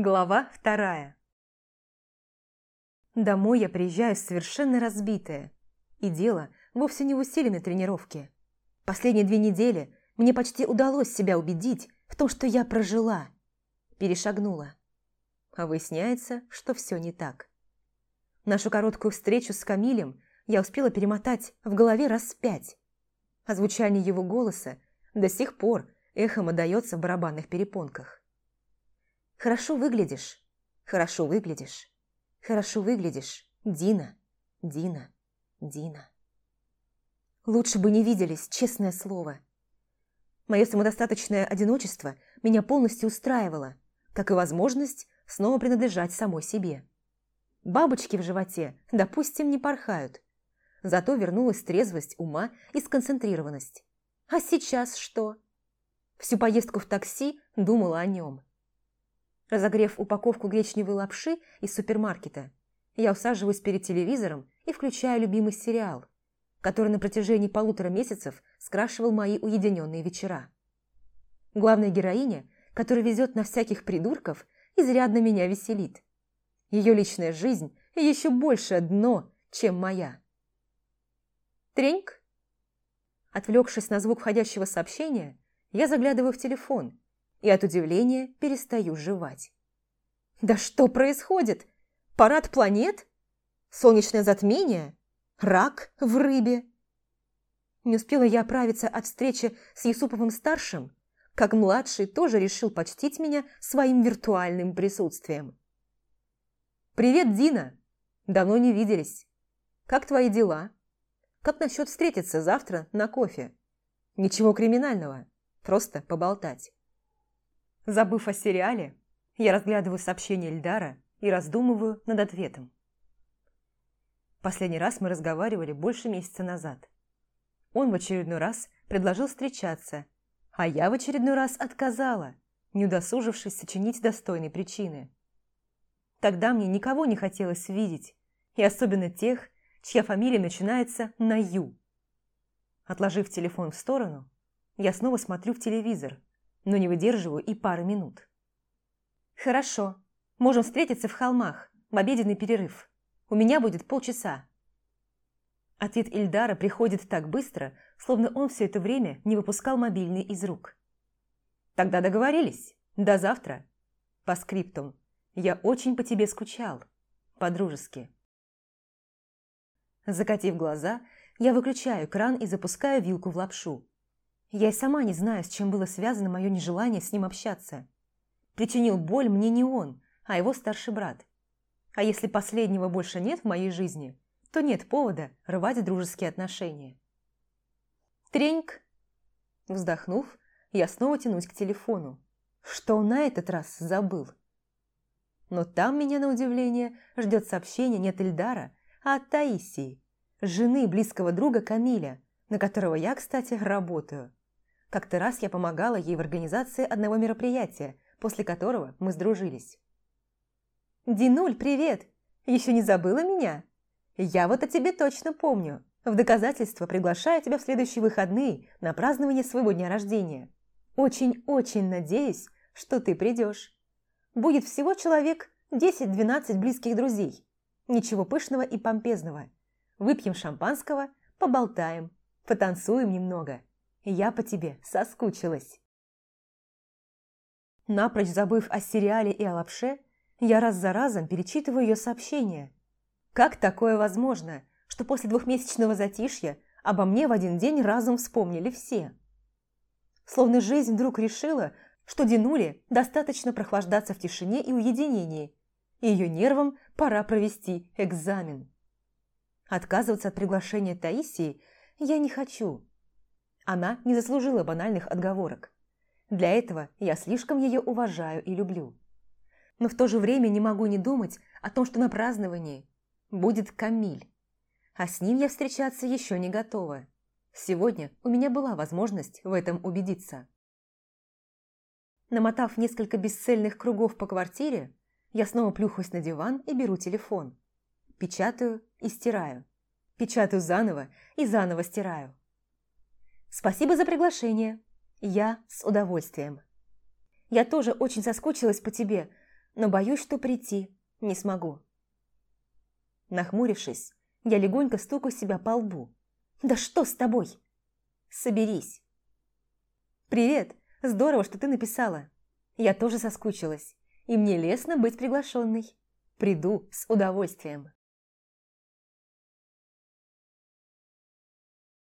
Глава вторая. Домой я приезжаю совершенно разбитая. И дело вовсе не в усиленной тренировке. Последние две недели мне почти удалось себя убедить в том, что я прожила. Перешагнула. А выясняется, что все не так. Нашу короткую встречу с Камилем я успела перемотать в голове раз пять. А звучание его голоса до сих пор эхом отдается в барабанных перепонках. Хорошо выглядишь, хорошо выглядишь, хорошо выглядишь, Дина, Дина, Дина. Лучше бы не виделись, честное слово. Мое самодостаточное одиночество меня полностью устраивало, как и возможность снова принадлежать самой себе. Бабочки в животе, допустим, не порхают. Зато вернулась трезвость ума и сконцентрированность. А сейчас что? Всю поездку в такси думала о нем. Разогрев упаковку гречневой лапши из супермаркета, я усаживаюсь перед телевизором и включаю любимый сериал, который на протяжении полутора месяцев скрашивал мои уединенные вечера. Главная героиня, которая везет на всяких придурков, изрядно меня веселит. Ее личная жизнь еще больше дно, чем моя. Треньк. Отвлекшись на звук входящего сообщения, я заглядываю в телефон и от удивления перестаю жевать. Да что происходит? Парад планет? Солнечное затмение? Рак в рыбе? Не успела я оправиться от встречи с Юсуповым-старшим, как младший тоже решил почтить меня своим виртуальным присутствием. «Привет, Дина! Давно не виделись. Как твои дела? Как насчет встретиться завтра на кофе? Ничего криминального, просто поболтать». Забыв о сериале, я разглядываю сообщение Эльдара и раздумываю над ответом. Последний раз мы разговаривали больше месяца назад. Он в очередной раз предложил встречаться, а я в очередной раз отказала, не удосужившись сочинить достойные причины. Тогда мне никого не хотелось видеть, и особенно тех, чья фамилия начинается на «Ю». Отложив телефон в сторону, я снова смотрю в телевизор – но не выдерживаю и пары минут. «Хорошо. Можем встретиться в холмах, в обеденный перерыв. У меня будет полчаса». Ответ Ильдара приходит так быстро, словно он все это время не выпускал мобильный из рук. «Тогда договорились. До завтра. По скриптум. Я очень по тебе скучал. По-дружески». Закатив глаза, я выключаю кран и запускаю вилку в лапшу. Я и сама не знаю, с чем было связано мое нежелание с ним общаться. Причинил боль мне не он, а его старший брат. А если последнего больше нет в моей жизни, то нет повода рвать дружеские отношения. Треньк! Вздохнув, я снова тянусь к телефону. Что он на этот раз забыл? Но там меня, на удивление, ждет сообщение не от Эльдара, а от Таисии, жены близкого друга Камиля, на которого я, кстати, работаю. Как-то раз я помогала ей в организации одного мероприятия, после которого мы сдружились. «Динуль, привет! Еще не забыла меня? Я вот о тебе точно помню. В доказательство приглашаю тебя в следующие выходные на празднование своего дня рождения. Очень-очень надеюсь, что ты придешь. Будет всего человек 10-12 близких друзей. Ничего пышного и помпезного. Выпьем шампанского, поболтаем, потанцуем немного» Я по тебе соскучилась. Напрочь забыв о сериале и о лапше, я раз за разом перечитываю ее сообщения. Как такое возможно, что после двухмесячного затишья обо мне в один день разом вспомнили все? Словно жизнь вдруг решила, что Динуле достаточно прохлаждаться в тишине и уединении, и ее нервам пора провести экзамен. Отказываться от приглашения Таисии я не хочу, она не заслужила банальных отговорок. Для этого я слишком ее уважаю и люблю. Но в то же время не могу не думать о том, что на праздновании будет Камиль. А с ним я встречаться еще не готова. Сегодня у меня была возможность в этом убедиться. Намотав несколько бесцельных кругов по квартире, я снова плюхаюсь на диван и беру телефон. Печатаю и стираю. Печатаю заново и заново стираю. Спасибо за приглашение. Я с удовольствием. Я тоже очень соскучилась по тебе, но боюсь, что прийти не смогу. Нахмурившись, я легонько стукаю себя по лбу. «Да что с тобой?» «Соберись». «Привет! Здорово, что ты написала. Я тоже соскучилась, и мне лестно быть приглашенной. Приду с удовольствием».